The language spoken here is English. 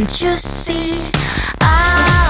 Can't you see? I